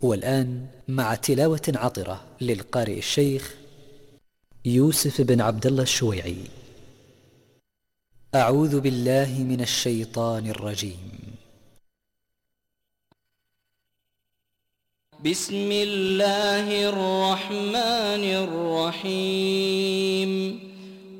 والآن مع تلاوة عطرة للقارئ الشيخ يوسف بن عبد الله الشويعي. أعوذ بالله من الشيطان الرجيم. بسم الله الرحمن الرحيم.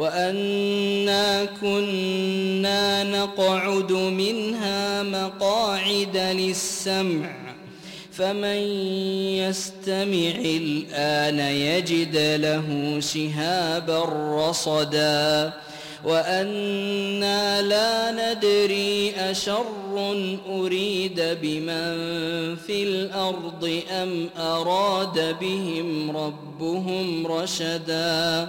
وأنا كنا نقعد منها مقاعد للسمع فمن يستمع الآن يجد له شهابا رصدا وأنا لا ندري أشر أريد بمن في الأرض أم أراد بهم ربهم رشداً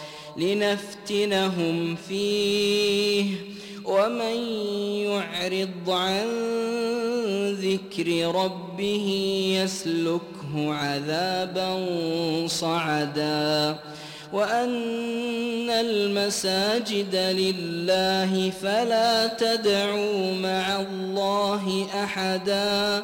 لنفتنهم فيه. ومن يعرض عن ذكر ربه يسلكه عذابا صعدا. وأن المساجد لله فلا تدعوا مع الله أحداً.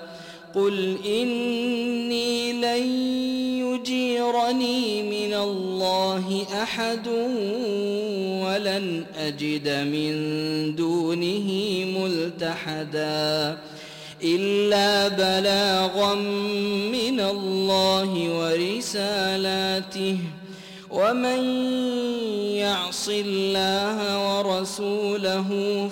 قل إني لن يجيرني من الله أحد ولن أجد من دونه ملتحدا إلا بلاغا من الله ورسالاته ومن يعص الله ورسوله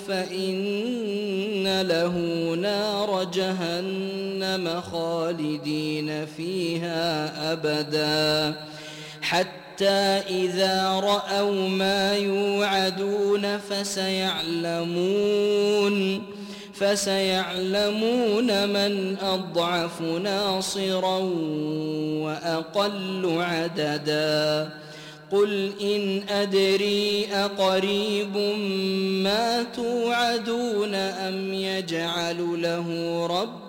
فإن له نار جهنم جهنم خالدين فيها أبدا حتى إذا رأوا ما يوعدون فسيعلمون فسيعلمون من أضعف ناصرا وأقل عددا قل إن أدري أقريب ما توعدون أم يجعل له رب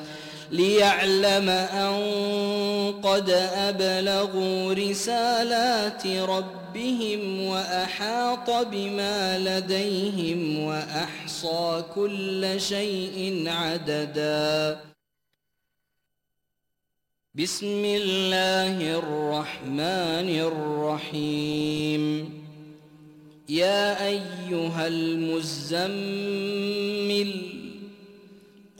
ليعلم أن قد أبلغوا رسالات ربهم وأحاط بما لديهم وأحصى كل شيء عددا. بسم الله الرحمن الرحيم. يا أيها المزمل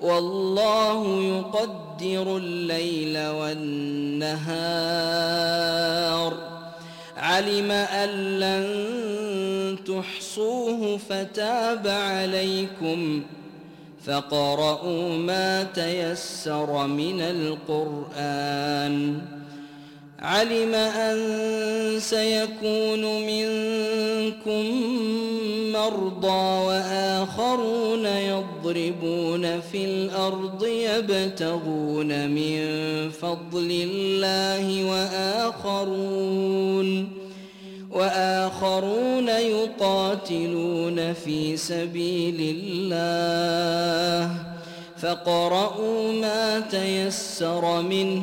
والله يقدر الليل والنهار. علم أن لن تحصوه فتاب عليكم. فقرؤوا ما تيسر من القرآن. علم أن سيكون منكم مرضى وآخرون يضربون في الأرض يبتغون من فضل الله وآخرون وآخرون يقاتلون في سبيل الله فقرأوا ما تيسر منه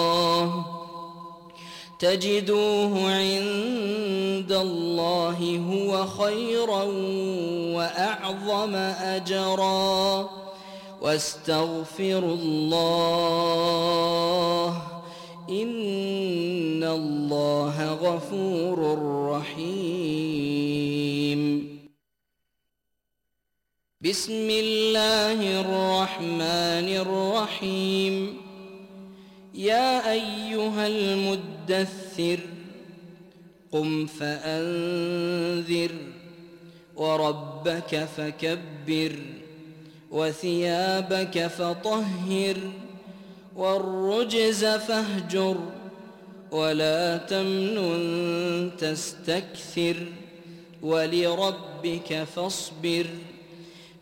تجدوه عند الله هو خيرا وأعظم أجرا. واستغفر الله إن الله غفور رحيم. بسم الله الرحمن الرحيم. يا أيها المدثر قم فأنذر وربك فكبر وثيابك فطهر والرجز فاهجر ولا تمنن تستكثر ولربك فاصبر.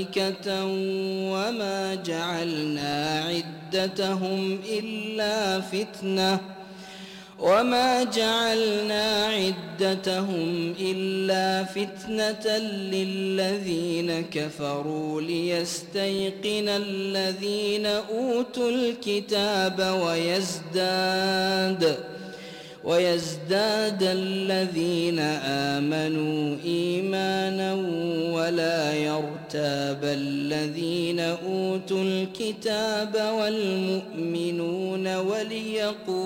ملائكة وما جعلنا عدتهم إلا فتنة وما جعلنا عدتهم إلا فتنة للذين كفروا ليستيقن الذين أوتوا الكتاب ويزداد ويزداد الذين آمنوا إيمانا ولا يرتاب الذين أوتوا الكتاب والمؤمنون وليقول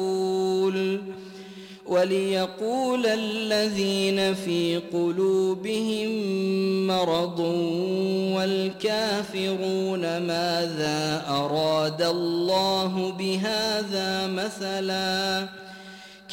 وليقول الذين في قلوبهم مرض والكافرون ماذا أراد الله بهذا مثلاً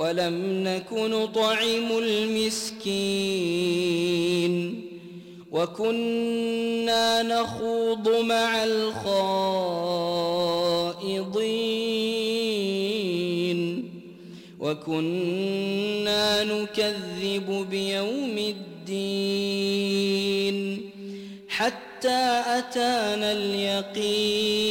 ولم نكن نطعم المسكين وكنا نخوض مع الخائضين وكنا نكذب بيوم الدين حتى أتانا اليقين